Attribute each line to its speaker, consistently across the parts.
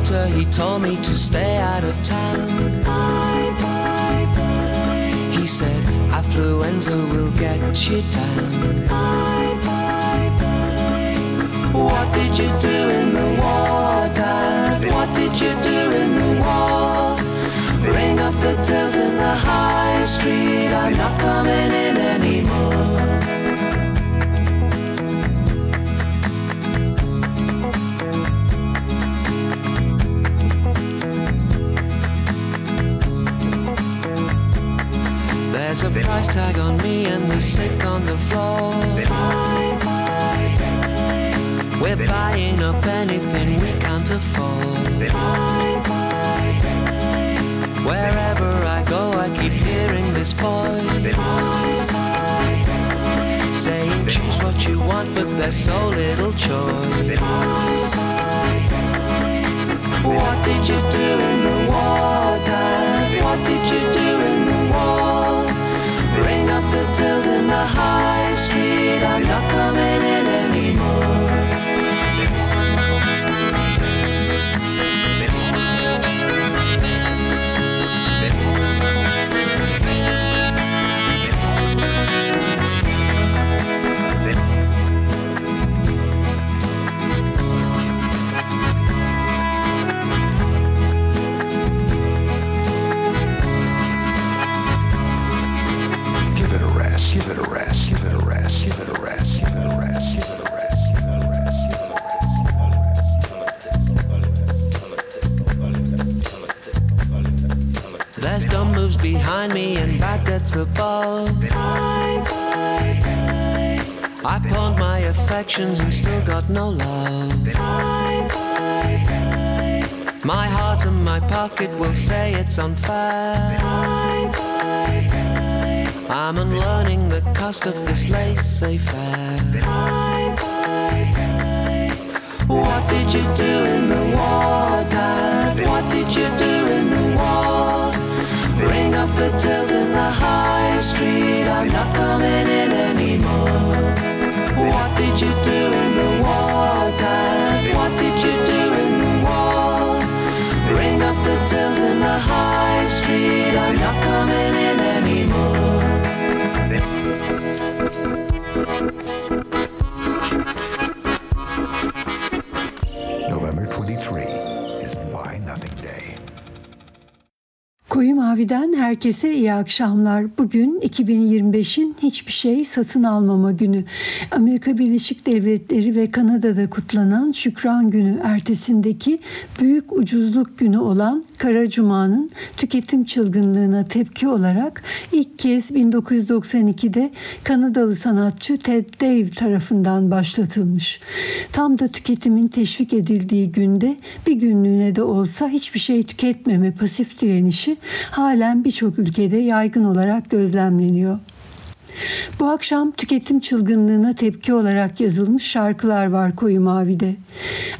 Speaker 1: doctor, he told me to stay out of town. Bye, bye, bye. He said affluenza will get you down. Bye, bye, bye. What did you do in the war, Dad? What did you do in the war? Ring up the tills in the high street. I'm not coming in anymore. There's a price tag on me and the sick on the floor. We're buying up anything we can't afford. Wherever I go, I keep hearing this voice saying, Choose what you want, but there's so little choice. What did you do in the Dad? What did you do in the war? Tills in the high street. I'm not coming in
Speaker 2: give it a rest, give it a rest, give it a rest, give it a rest.
Speaker 1: There's dumb moves behind me and bad debts above. I pawned my affections and still got no love. My heart and my pocket will say it's unfair. I'm unlearning the cost of this laissez-faire. What did you do in the war, Dad? What did you do in the war? Ring up the tills in the high street. I'm not coming in anymore. What did you do in the war, Dad? What did you do in the war? Ring up the tills in the high street. I'm not coming in
Speaker 3: Mavi'den herkese iyi akşamlar. Bugün 2025'in hiçbir şey satın almama günü. Amerika Birleşik Devletleri ve Kanada'da kutlanan Şükran Günü ertesindeki büyük ucuzluk günü olan Kara Cuma'nın tüketim çılgınlığına tepki olarak ilk kez 1992'de Kanadalı sanatçı Ted Dave tarafından başlatılmış. Tam da tüketimin teşvik edildiği günde bir günlüğüne de olsa hiçbir şey tüketmeme pasif direnişi halen birçok ülkede yaygın olarak gözlemleniyor. Bu akşam tüketim çılgınlığına tepki olarak yazılmış şarkılar var Koyu Mavi'de.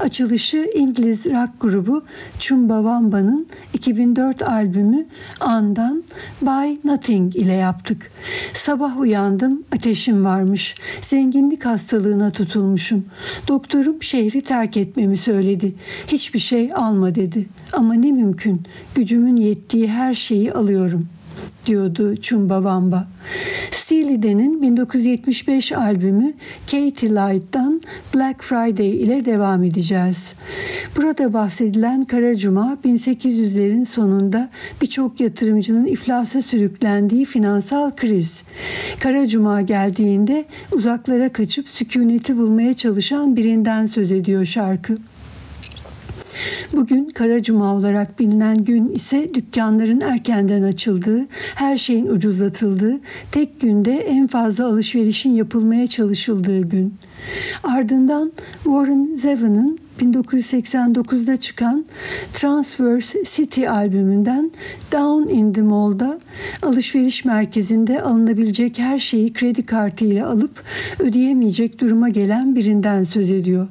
Speaker 3: Açılışı İngiliz rock grubu Chumbawamba'nın 2004 albümü An'dan Buy Nothing ile yaptık. Sabah uyandım, ateşim varmış. Zenginlik hastalığına tutulmuşum. Doktorum şehri terk etmemi söyledi. Hiçbir şey alma dedi. Ama ne mümkün. Gücümün yettiği her şeyi alıyorum.''
Speaker 4: Diyordu Chumbawamba. Steely Dan'in 1975 albümü Katie Light'tan Black Friday ile devam edeceğiz. Burada bahsedilen Kara Cuma 1800'lerin sonunda birçok yatırımcının iflasa sürüklendiği finansal kriz. Kara Cuma geldiğinde uzaklara kaçıp sükuneti bulmaya çalışan birinden söz ediyor şarkı. Bugün Kara Cuma olarak bilinen gün ise dükkanların erkenden açıldığı, her şeyin ucuzlatıldığı, tek günde en fazla alışverişin yapılmaya çalışıldığı gün. Ardından Warren Zevon'ın 1989'da çıkan Transverse City albümünden Down in the Mall'da alışveriş merkezinde alınabilecek her şeyi kredi kartı ile alıp ödeyemeyecek duruma gelen birinden söz ediyor.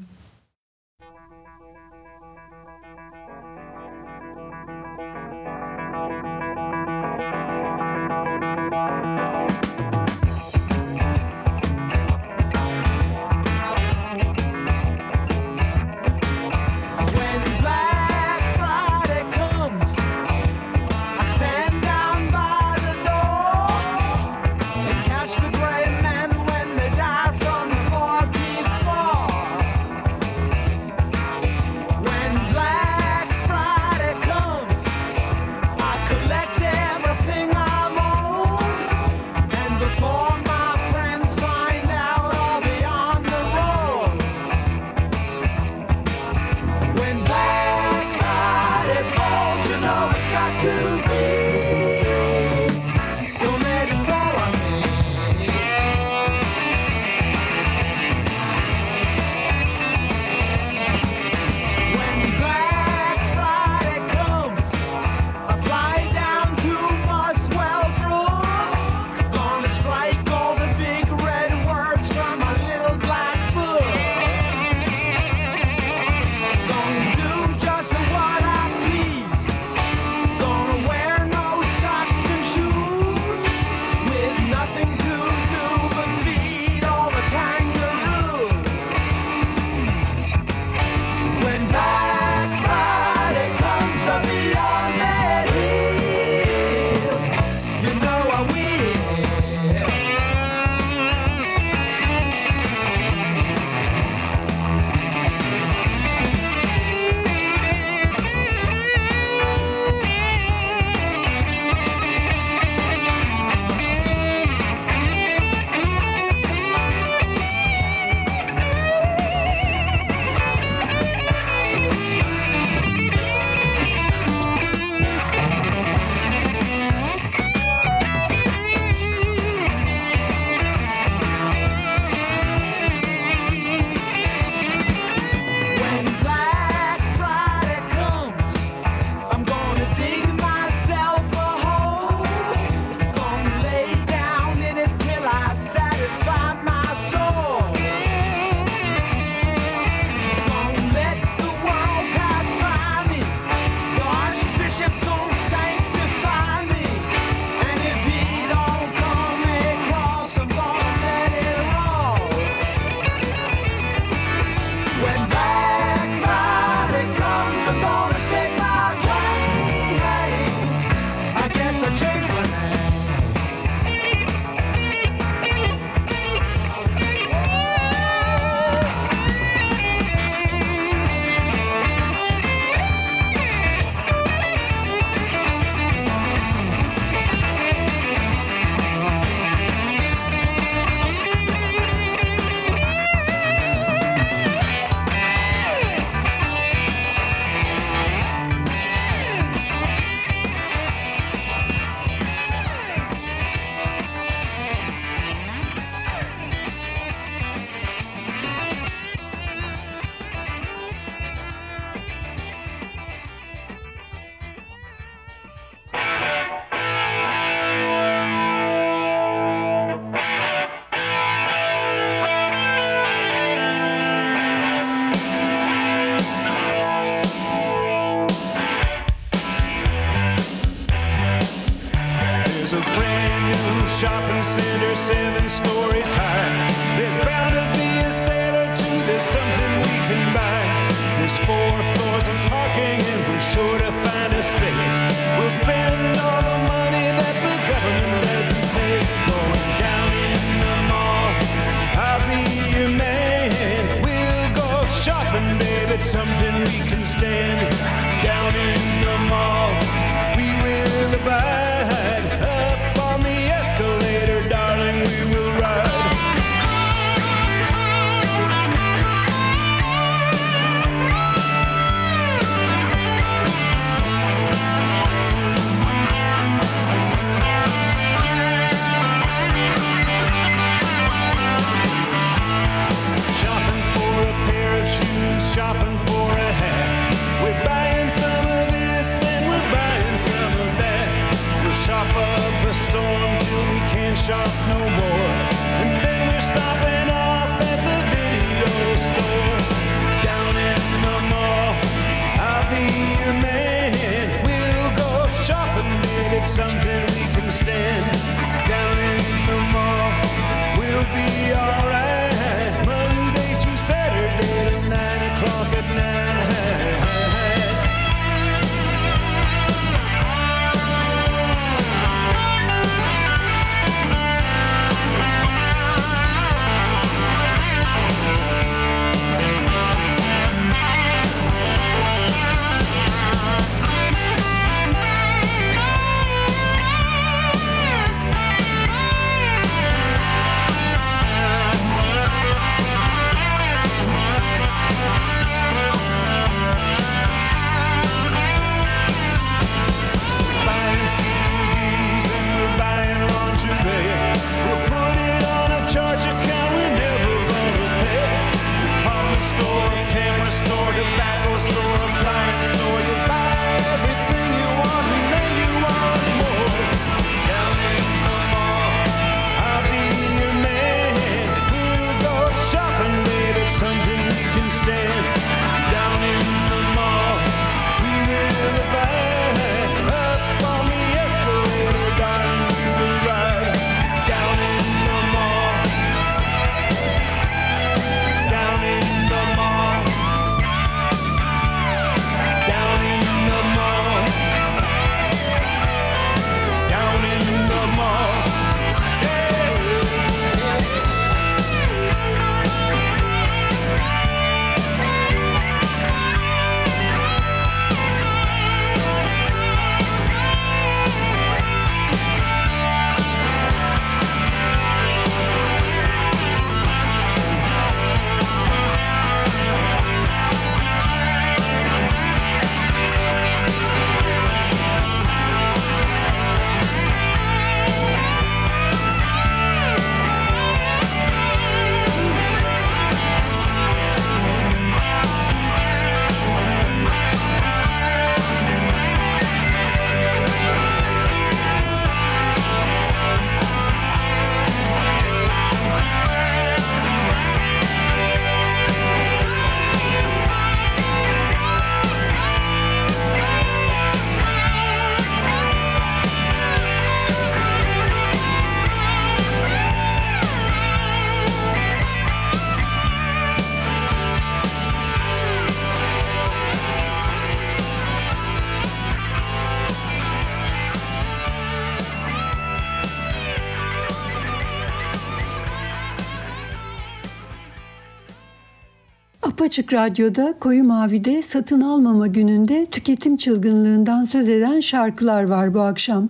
Speaker 3: Apaçık Radyo'da Koyu Mavi'de satın almama gününde tüketim çılgınlığından söz eden şarkılar var bu akşam.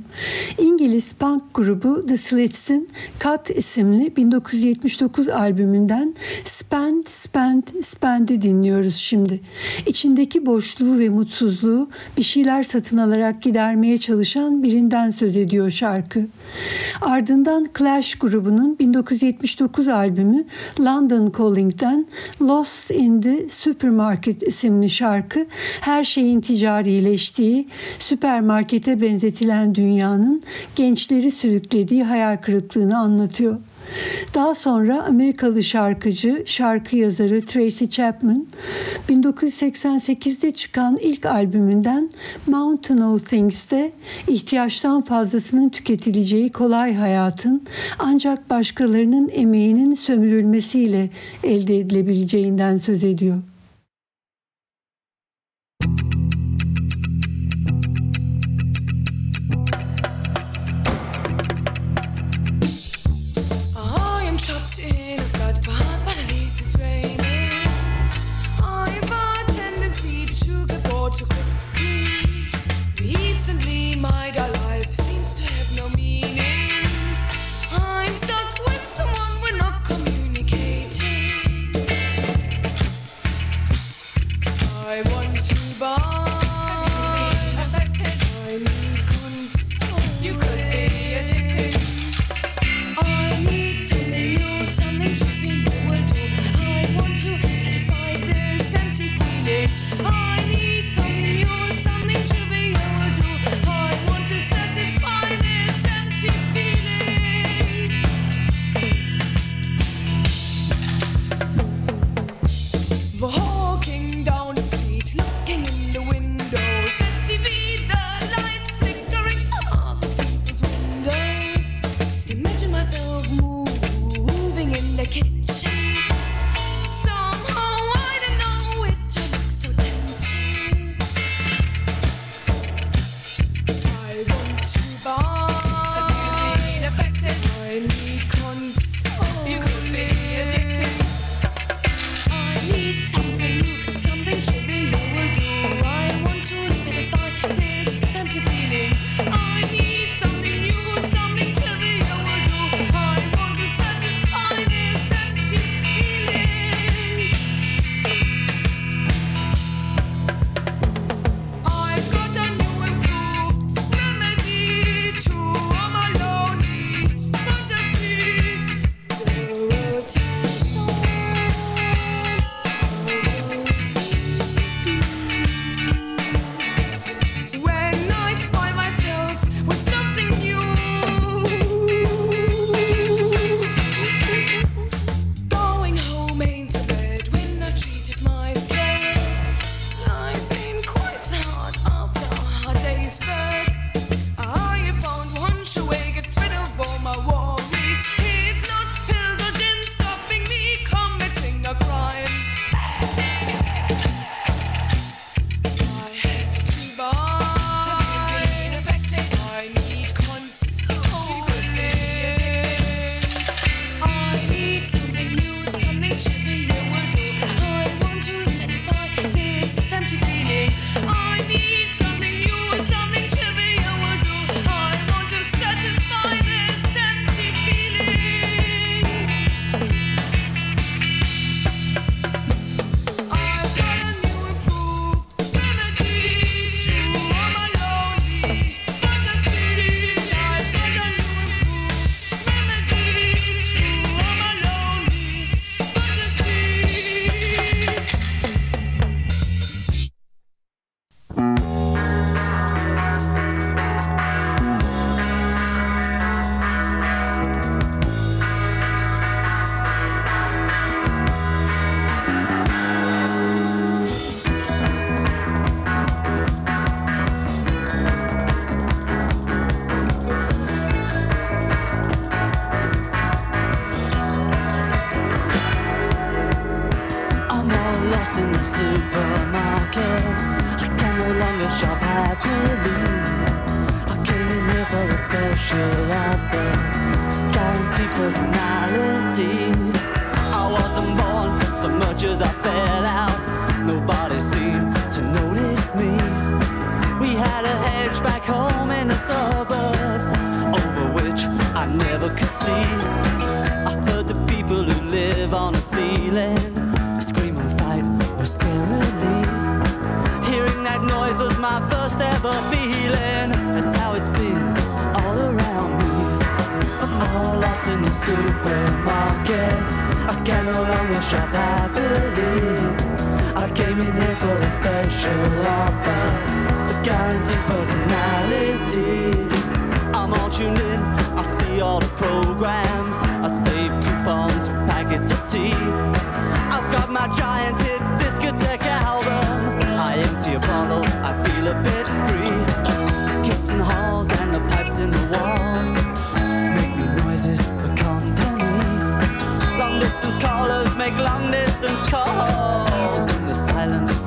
Speaker 3: İngiliz punk grubu The Slits'in Cut isimli 1979 albümünden Spend, Spend, Spend'i dinliyoruz şimdi. İçindeki boşluğu ve mutsuzluğu bir şeyler satın alarak gidermeye çalışan birinden söz ediyor şarkı. Ardından Clash grubunun 1979 albümü London Calling'den Lost in the Supermarket isimli şarkı her şeyin ticarileştiği, süpermarkete benzetilen dünyanın gençleri sürüklediği hayal kırıklığını anlatıyor. Daha sonra Amerikalı şarkıcı, şarkı yazarı Tracy Chapman 1988'de çıkan ilk albümünden Mountain of Things'te ihtiyaçtan fazlasının tüketileceği kolay hayatın ancak başkalarının emeğinin sömürülmesiyle elde edilebileceğinden söz ediyor.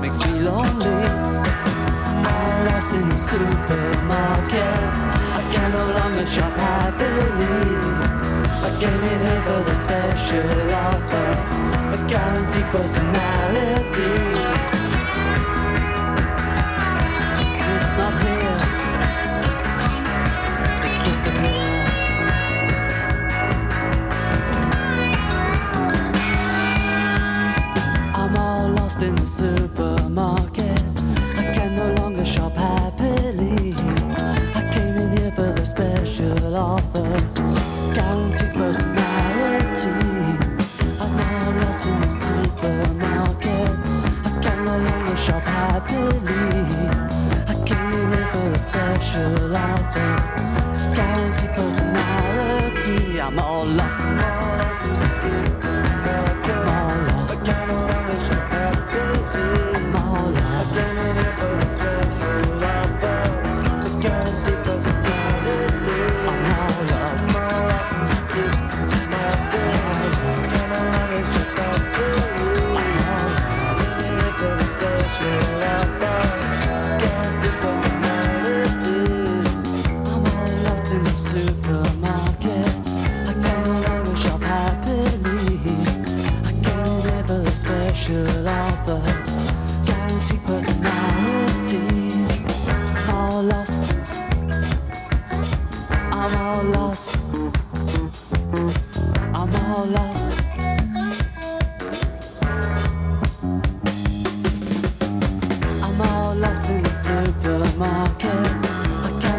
Speaker 5: Makes me lonely. All lost in the supermarket. I can no longer shop happily. I came in here for the special offer, a guaranteed personality. It's not. Supermarket.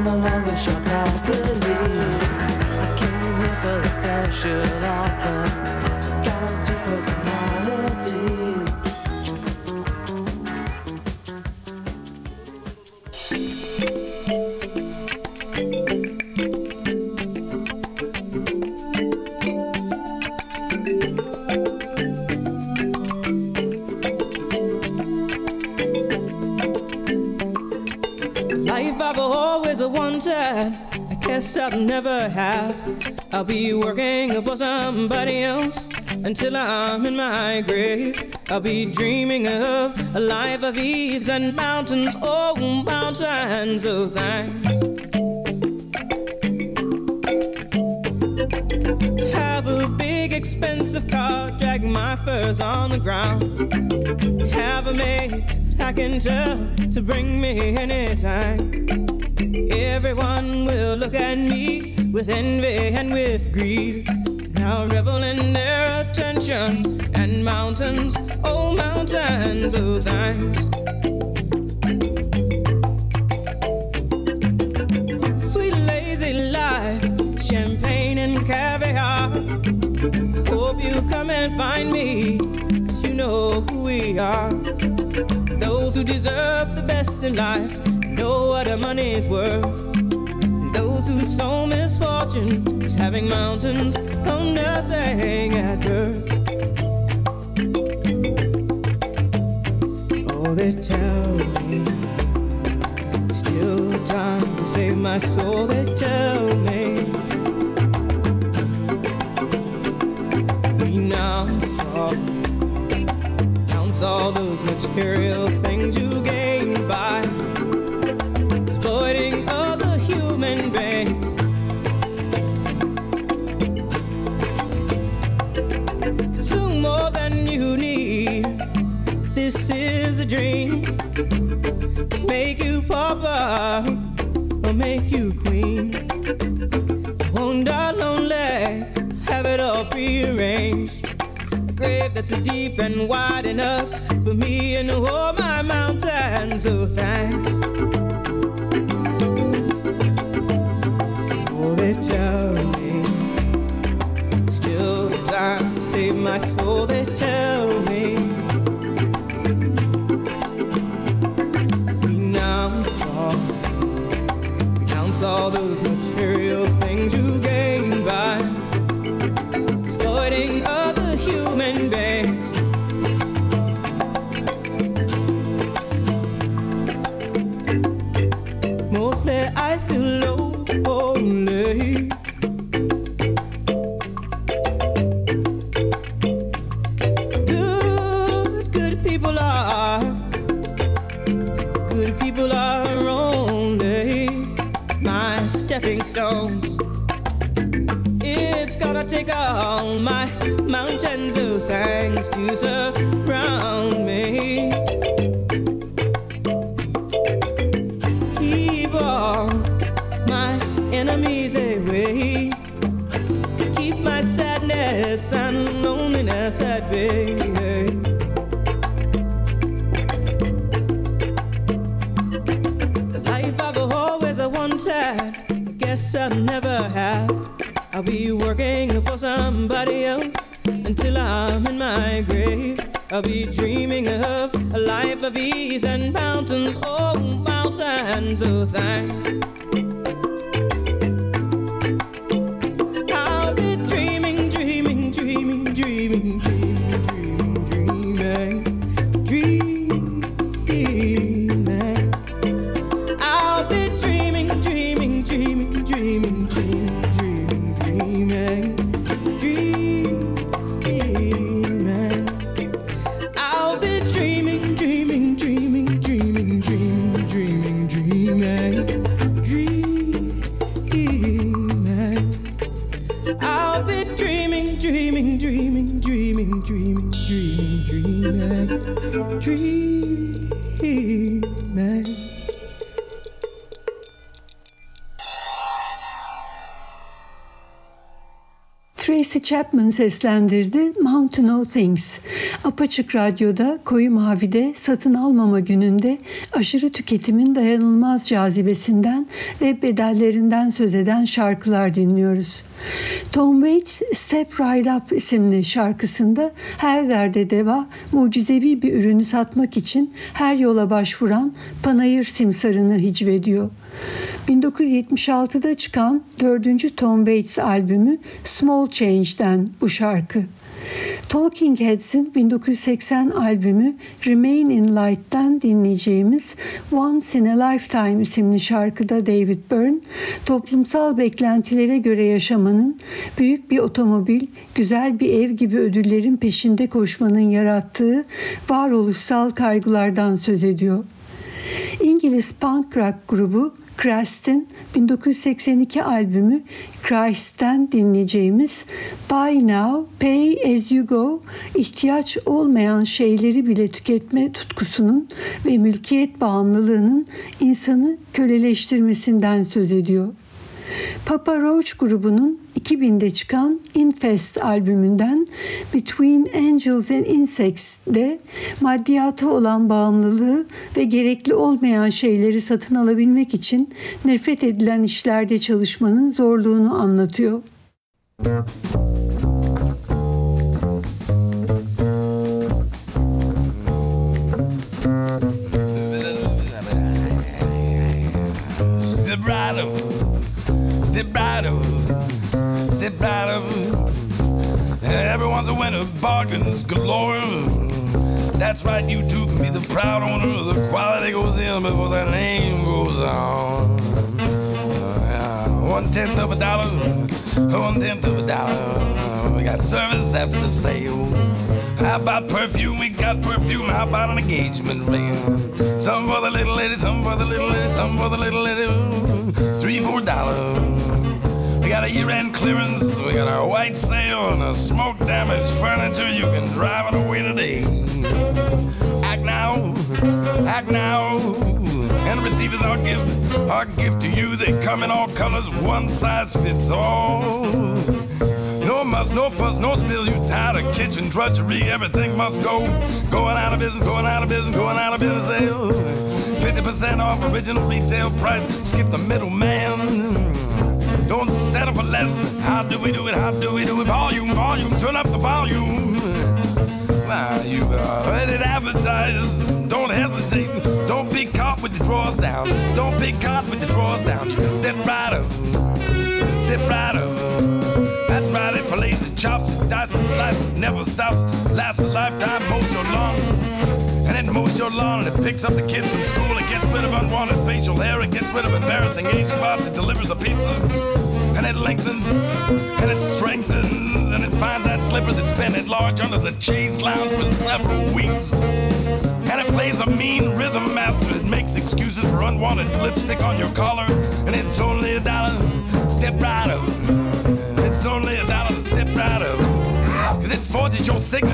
Speaker 5: I can no longer shop happily. I came for a special offer,
Speaker 6: I'll never have. I'll be working for somebody else until I'm in my grave. I'll be dreaming of a life of ease and mountains, oh, mountains of thanks. Have a big expensive car, drag my furs on the ground. Have a maid I can tell to bring me anything. Everyone will look at me with envy and with greed. Now revel in their attention and mountains, oh mountains of thanks. Sweet lazy life, champagne and caviar. Hope you come and find me, 'cause you know who we are. Those who deserve the best in life know what a money's worth. And those who sow misfortune is having mountains on nothing at birth. Oh, they tell me it's still time to save my soul. They tell me renounce all Counts all those material and wide enough for me and all my mountains. Oh, thanks. Oh, they tell me still time to save my soul. They tell me renounce all, renounce all those I'll be dreaming of a life of ease and mountains, oh, mountains of thanks.
Speaker 3: Chapman seslendirdi Mountain of Things. Apaçık Radyo'da Koyu Mavi'de satın almama gününde aşırı tüketimin dayanılmaz cazibesinden ve bedellerinden söz eden şarkılar dinliyoruz. Tom Waits Step Right Up isimli şarkısında her derde deva mucizevi bir ürünü satmak için her yola başvuran panayır simsarını hicvediyor. 1976'da çıkan 4. Tom Waits albümü Small Change'den bu şarkı. Talking Heads'in 1980 albümü Remain in Light'tan dinleyeceğimiz Once in a Lifetime isimli şarkıda David Byrne, toplumsal beklentilere göre yaşamanın, büyük bir otomobil, güzel bir ev gibi ödüllerin peşinde koşmanın yarattığı varoluşsal kaygılardan söz ediyor. İngiliz punk rock grubu Christ'in 1982 albümü Christ'ten dinleyeceğimiz Buy Now, Pay As You Go, ihtiyaç olmayan şeyleri bile tüketme tutkusunun ve mülkiyet bağımlılığının insanı köleleştirmesinden söz ediyor. Papa Roach grubunun 2000'de çıkan Infest albümünden Between Angels and Insects'de maddiyata olan bağımlılığı ve gerekli olmayan şeyleri satın alabilmek için nefret edilen işlerde çalışmanın zorluğunu anlatıyor.
Speaker 7: Step right up, step up. Everyone's a winner, bargains galore. That's right, you too can be the proud owner. of The quality goes in before that name goes on. One tenth of a dollar, one tenth of a dollar. We got service after the sale. How about perfume? We got perfume. How about an engagement ring? Some for the little lady, some for the little lady, some for the little lady. Three, four dollars. We got a year-end clearance. We got our white sale and a smoke damaged furniture. You can drive it away today. Act now, act now, and receive as our gift. Our gift to you. They come in all colors. One size fits all. No No muss, no fuss, no spills. You tired of kitchen drudgery? Everything must go. Going out of business, going out of business, going out of business. Sale. 50% off original retail price. Skip the middleman. Don't settle for less. How do we do it? How do we do it? Volume, volume, turn up the volume. Wow, you are ready to advertise. Don't hesitate. Don't be caught with the drawers down. Don't be caught with the drawers down. You can step right up. Step right up. That's right, it fillets and chops, dice and slices, never stops. Lasts a lifetime, mows your lawn. And it mows your lawn and it picks up the kids from school. It gets rid of unwanted facial hair. It gets rid of embarrassing age spots. It delivers a pizza. And it lengthens and it strengthens and it finds that slipper that's been at large under the chase lounge for several weeks. And it plays a mean rhythm master. It makes excuses for unwanted lipstick on your collar. And it's only a dollar. Step right up. It's only a dollar. Step right up. Cause it forges your signature.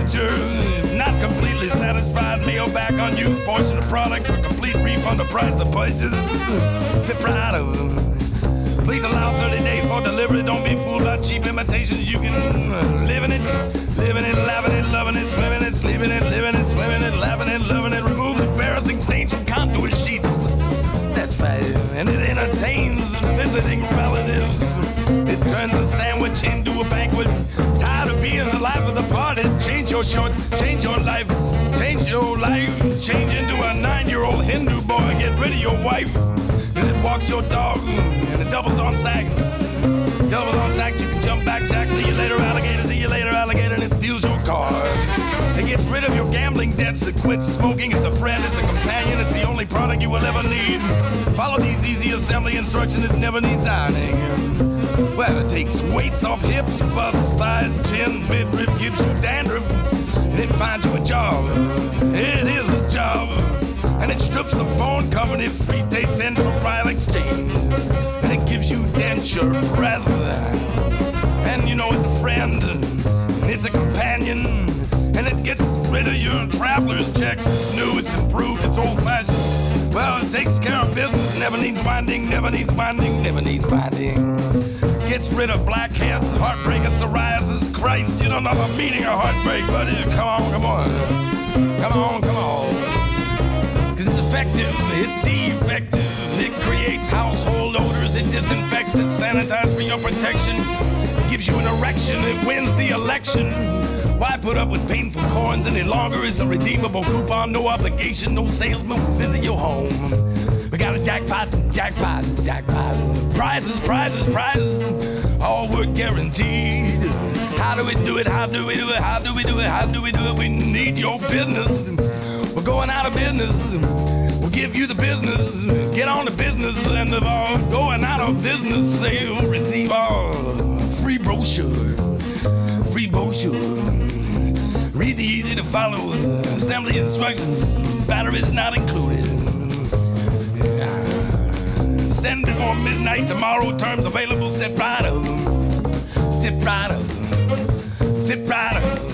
Speaker 7: Unused portion of product for complete refund of price of purchase. Right up. Please allow 30 days for delivery. Don't be fooled by cheap imitations. You can live in it, living it, laughing it, loving it, swimming it, sleeping it, living it, swimming it, laughing it, loving it. Removes embarrassing stains from contour sheets. That's right. And it entertains visiting relatives. It turns a sandwich into a banquet. Tired of being the life of the party. Change your shorts, change your life, change your life. Change into a nine-year-old Hindu boy. Get rid of your wife. And it walks your dog. And it doubles on sacks. Doubles on sacks. You can jump back, Jack. See you later, alligator. See you later, alligator. And it steals your car. It gets rid of your gambling debts. It quits smoking. It's a friend. It's a companion. It's the only product you will ever need. Follow these easy assembly instructions. It never needs ironing. Well, it takes weights off hips, bust, thighs, chin, midriff, gives you dandruff, and it finds you a job. It is a job. And it strips the phone company free tapes into a trial exchange. And it gives you denture breath. And you know it's a friend, and it's a companion. And it gets rid of your traveler's checks. It's new, it's improved, it's old fashioned. Well, it takes care of business, never needs winding, never needs winding, never needs winding. Gets rid of blackheads, heartbreak, and psoriasis. Christ, you don't know the meaning of heartbreak, buddy. Come on, come on. Come on, come on. Cause it's effective, it's defective. It creates household odors, it disinfects, it sanitizes for your protection. Gives you an erection, it wins the election. Why put up with painful corns any longer? It's a redeemable coupon, no obligation, no salesman will visit your home. We got a jackpot, jackpot, jackpot. Prizes, prizes, prizes. All were guaranteed. How do we do it? How do we do it? How do we do it? How do we do it? We need your business. We're going out of business. We'll give you the business. Get on the business and of our going out of business sale. Receive our free brochure. Free brochure. Read the easy to follow assembly instructions. Batteries not included. Stand before midnight tomorrow. Terms available. Step right up. Step right up. Step right up.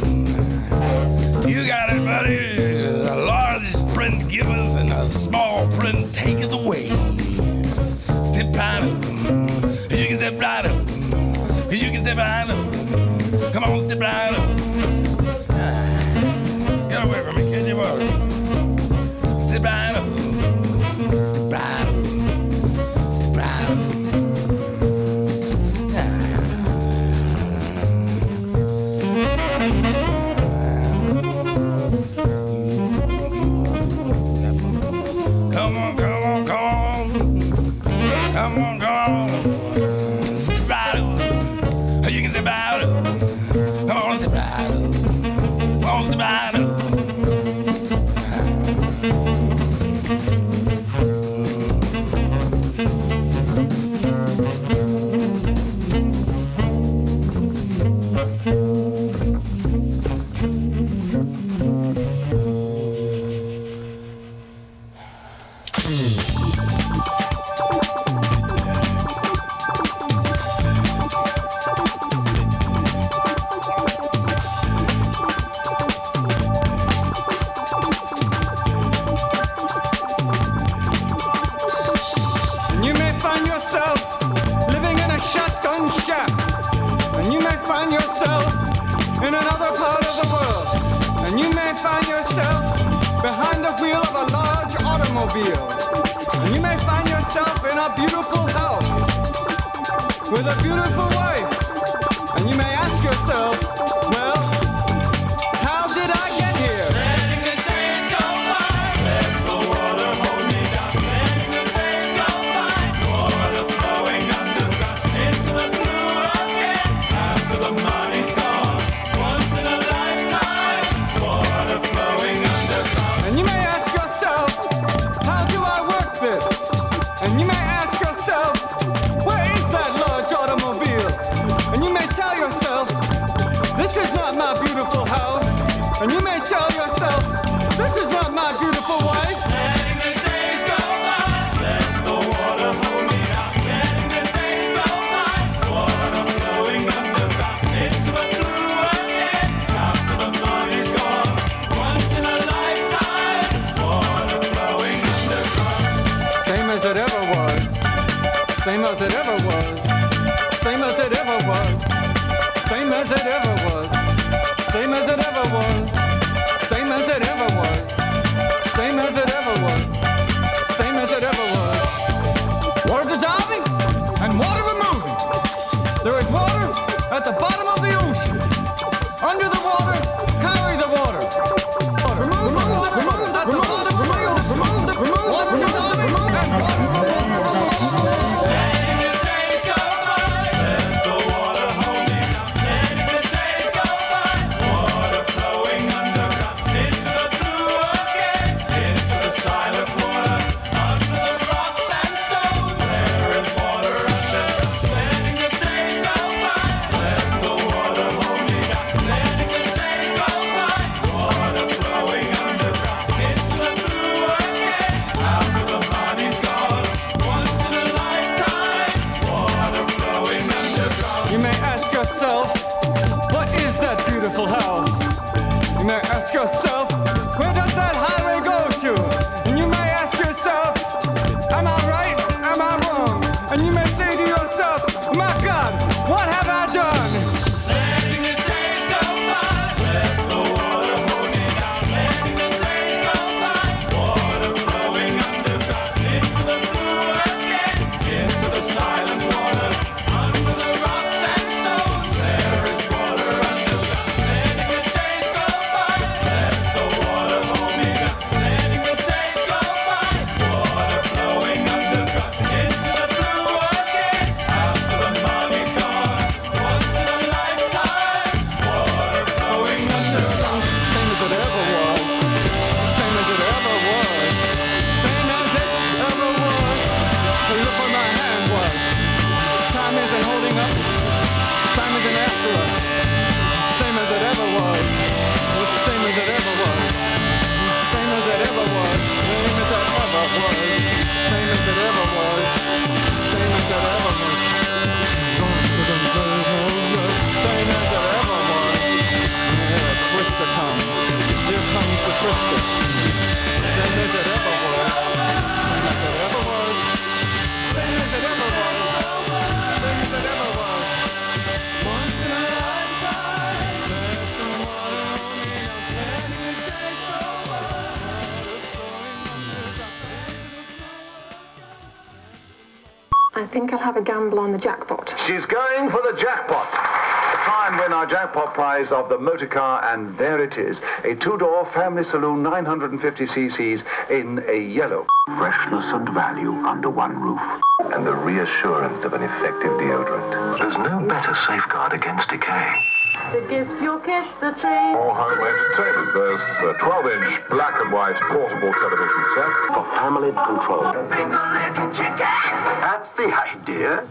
Speaker 8: gamble on the jackpot.
Speaker 9: She's going for the jackpot. Try and win our jackpot prize of the motor car, and there it is. A two-door family saloon, 950cc's, in a yellow.
Speaker 10: Freshness and value under one roof.
Speaker 9: And the reassurance of an effective deodorant.
Speaker 10: There's no better safeguard against decay.
Speaker 8: If you kiss the tree.
Speaker 9: Or home entertainment. There's a 12 inch black and white portable television set.
Speaker 10: For family control.
Speaker 9: That's the idea.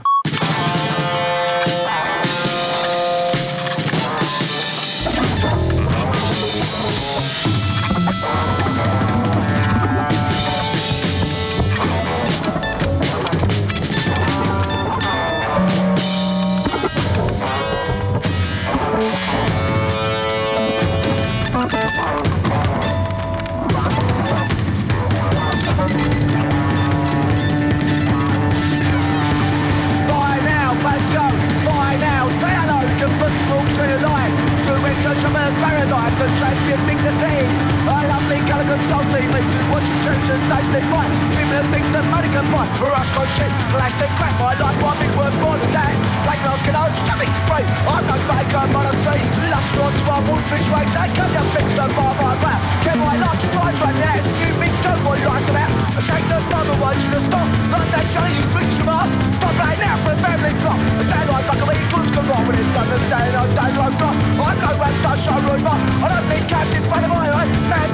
Speaker 9: concentrate, wir the same.
Speaker 11: TV to watch you change the days they. Dreaming of things that money can buy. For us, got shit, plastic crap. My life might be worth more than that. Black girls can own something spray. I'm no faker, monotony. Lust rods, one wolfish race. I come down fix and bar by bar. Can my to right now? It's you big dope boy lights about. I take the number one to the stop. Like that Johnny, you reach them up. Stop right now for a family block. I sound like when clues come wrong when it's done the saying I don't like God. I'm no rasta showroom up. I don't need cats in front of my eyes. Man,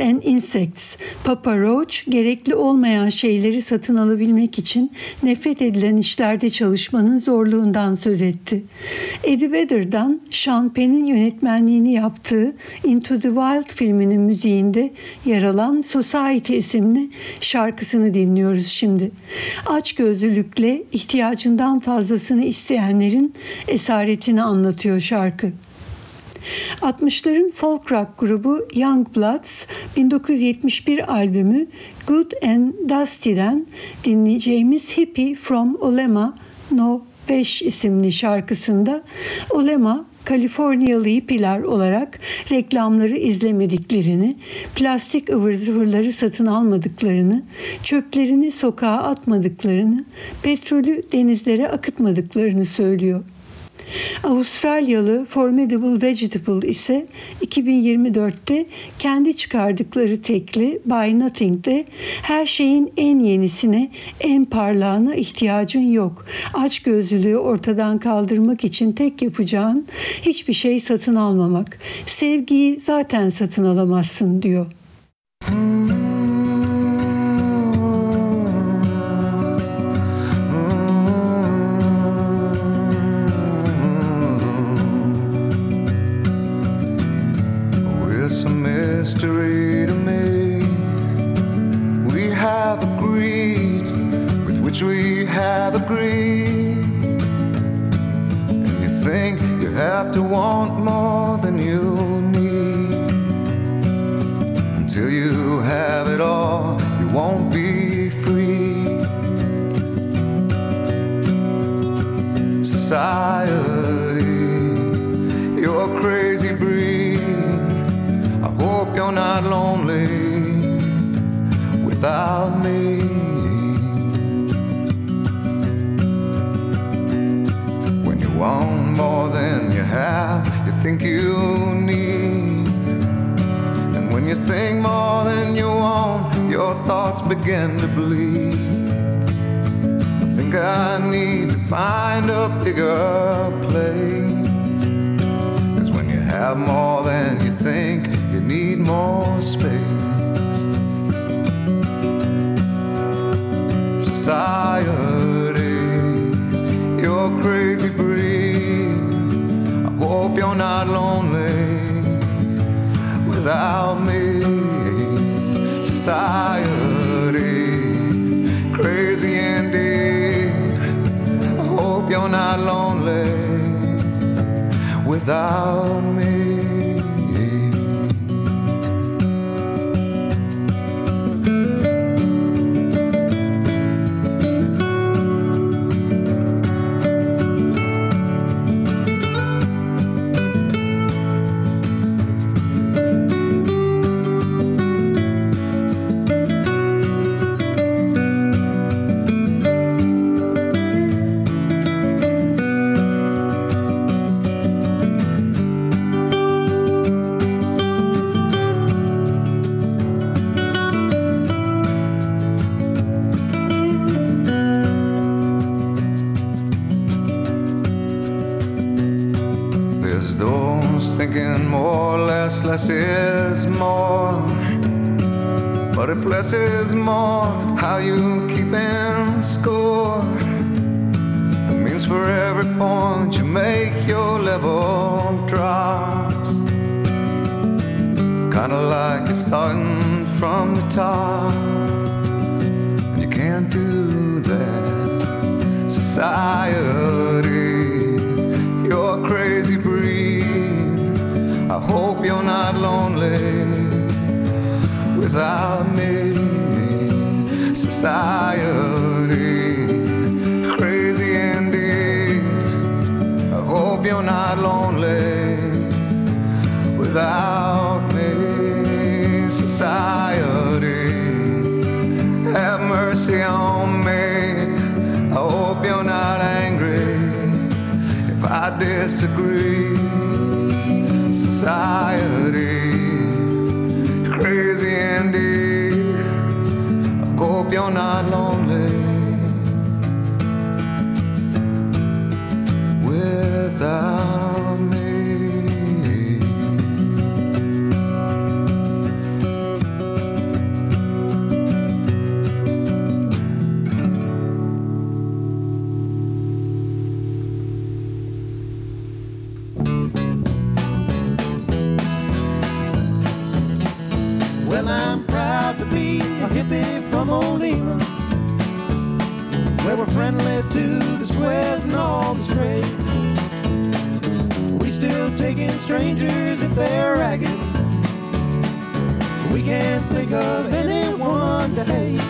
Speaker 11: and
Speaker 3: Insects, Papa Roach gerekli olmayan şeyleri satın alabilmek için nefret edilen işlerde çalışmanın zorluğundan söz etti. Eddie Vedder'dan Sean Penn'in yönetmenliğini yaptığı Into the Wild filminin müziğinde yer alan Society isimli şarkısını dinliyoruz şimdi. Açgözlülükle ihtiyacından fazlasını isteyenlerin esaretini anlatıyor şarkı. 60'ların folk rock grubu Young Bloods 1971 albümü Good and Dusty'den dinleyeceğimiz Hippie from Olema No 5 isimli şarkısında Olema Kaliforniyalı hippiler olarak reklamları izlemediklerini, plastik ıvır zıvırları satın almadıklarını, çöplerini sokağa atmadıklarını, petrolü denizlere akıtmadıklarını söylüyor. Avustralyalı Formidable Vegetable ise 2024'te kendi çıkardıkları tekli Buy Nothing'de her şeyin en yenisine, en parlağına ihtiyacın yok. Aç gözlülüğü ortadan kaldırmak için tek yapacağın hiçbir şey satın almamak. Sevgiyi zaten satın alamazsın diyor.
Speaker 12: It's without me. Hope you're not angry if I disagree. Society, crazy indeed. I hope you're not lonely
Speaker 13: hippie from Olema, where we're friendly to the squares and all the strays. We still take in strangers if they're ragged. We can't think of anyone to hate.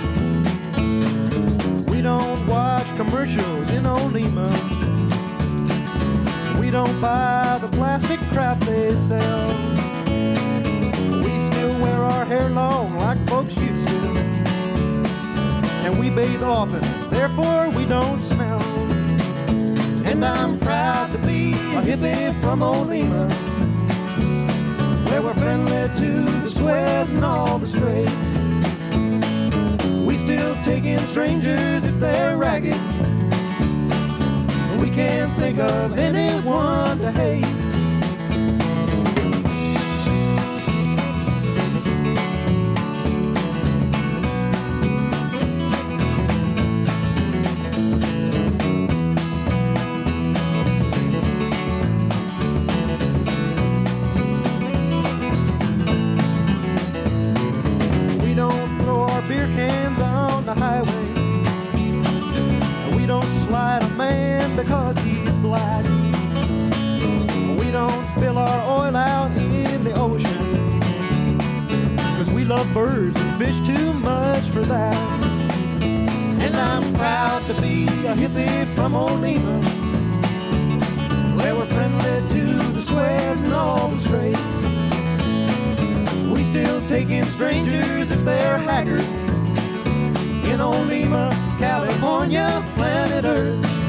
Speaker 13: We don't watch commercials in Olema. We don't buy the plastic crap they sell. We still wear our hair long like folks used. And we bathe often, therefore we don't smell. And I'm proud to be a hippie from Olema, where we're friendly to the squares and all the straights. We still take in strangers if they're ragged. We can't think of anyone to hate. Birds too much for that. And I'm proud to be a hippie from Olema, where we're friendly to the squares and all the straights. We still take in strangers if they're haggard. In Olema, California, planet Earth.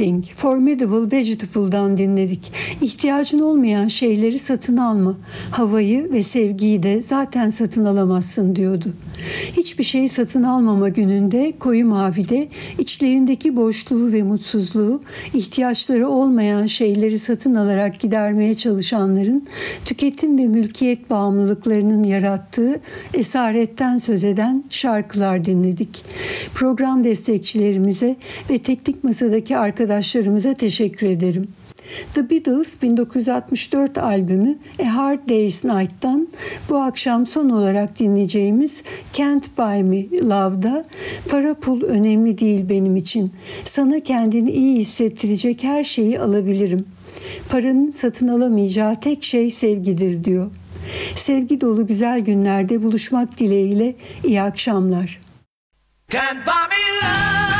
Speaker 6: Nothing,
Speaker 3: Formidable Vegetable'dan dinledik. İhtiyacın olmayan şeyleri satın alma. Havayı ve sevgiyi de zaten satın alamazsın diyordu. Hiçbir şey satın almama gününde koyu mavide içlerindeki boşluğu ve mutsuzluğu ihtiyaçları olmayan şeyleri satın alarak gidermeye çalışanların tüketim ve mülkiyet bağımlılıklarının yarattığı esaretten söz eden şarkılar dinledik. Program destekçilerimize ve teknik masadaki arkadaşlarımıza teşekkür ederim. The Beatles 1964 albümü A Hard Day's Night'tan bu akşam son olarak dinleyeceğimiz Can't Buy Me Love'da para pul önemli değil benim için. Sana kendini iyi hissettirecek her şeyi alabilirim. Paranın satın alamayacağı tek şey sevgidir diyor. Sevgi dolu güzel günlerde buluşmak dileğiyle iyi akşamlar.
Speaker 11: Can't buy me love,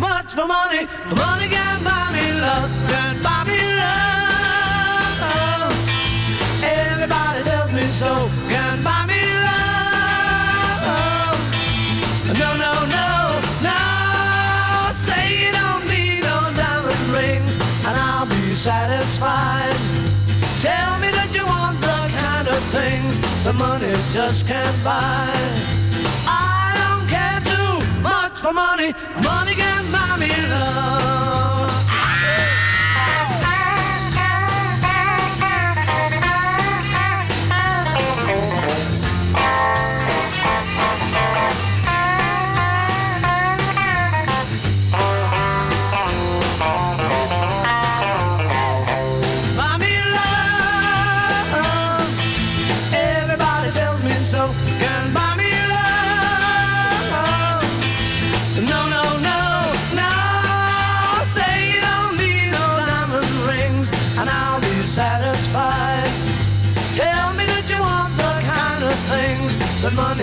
Speaker 11: much for money, but money can buy me love, can buy me love. Everybody tells me so, can buy me love. No, no, no, no. Say you don't need no diamond rings, and I'll be satisfied. Tell me that you want the kind of things the money just can't buy. For money, money buy me love.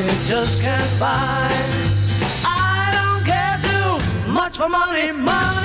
Speaker 11: Money just can't buy. I don't care too much for money. Money